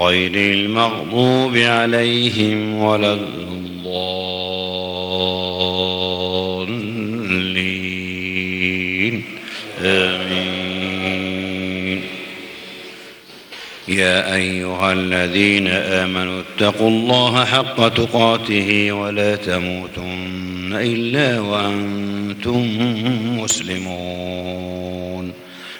غير المغضوب عليهم ولا الضالين. آمين. يا أيها الذين آمنوا اتقوا الله حق تقاته ولا تموتن إلا وأنتم مسلمون.